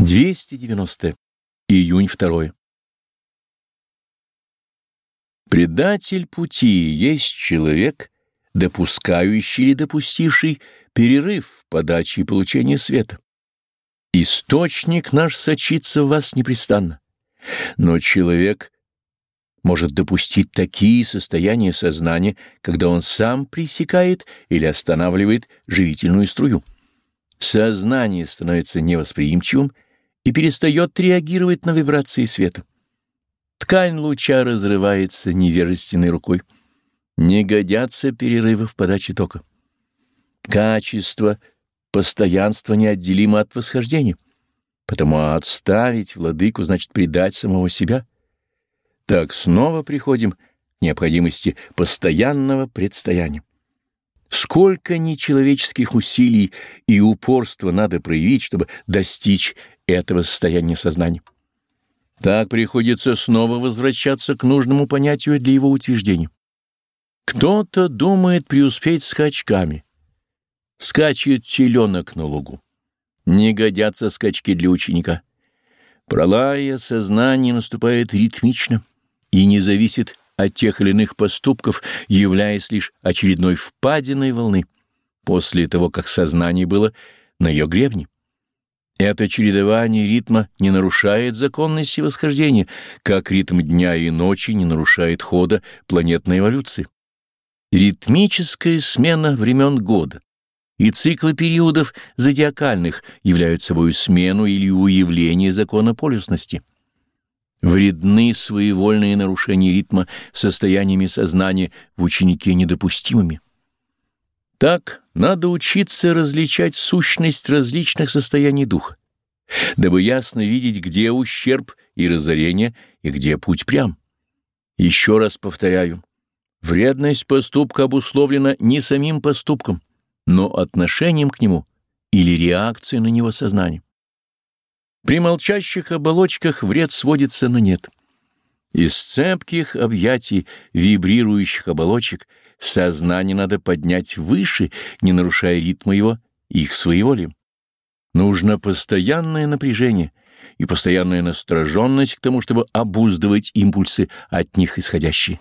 290. Июнь 2. Предатель пути есть человек, допускающий или допустивший перерыв в подаче и получении света. Источник наш сочится в вас непрестанно, но человек может допустить такие состояния сознания, когда он сам пресекает или останавливает живительную струю. Сознание становится невосприимчивым и перестает реагировать на вибрации света. Ткань луча разрывается невежественной рукой. Не годятся перерывы в подаче тока. Качество постоянства неотделимо от восхождения. Потому отставить владыку значит предать самого себя. Так снова приходим к необходимости постоянного предстояния. Сколько нечеловеческих усилий и упорства надо проявить, чтобы достичь этого состояния сознания. Так приходится снова возвращаться к нужному понятию для его утверждения. Кто-то думает преуспеть скачками. Скачет теленок на лугу. Не годятся скачки для ученика. Пролая сознание наступает ритмично и не зависит от тех или иных поступков, являясь лишь очередной впадиной волны, после того, как сознание было на ее гребне. Это чередование ритма не нарушает законности восхождения, как ритм дня и ночи не нарушает хода планетной эволюции. Ритмическая смена времен года и циклы периодов зодиакальных являются собой смену или уявление закона полюсности. Вредны своевольные нарушения ритма состояниями сознания в ученике недопустимыми. Так надо учиться различать сущность различных состояний духа, дабы ясно видеть, где ущерб и разорение, и где путь прям. Еще раз повторяю, вредность поступка обусловлена не самим поступком, но отношением к нему или реакцией на него сознания. При молчащих оболочках вред сводится на нет. Из цепких объятий вибрирующих оболочек сознание надо поднять выше, не нарушая ритма его их своеволием. Нужно постоянное напряжение и постоянная настороженность к тому, чтобы обуздывать импульсы от них исходящие.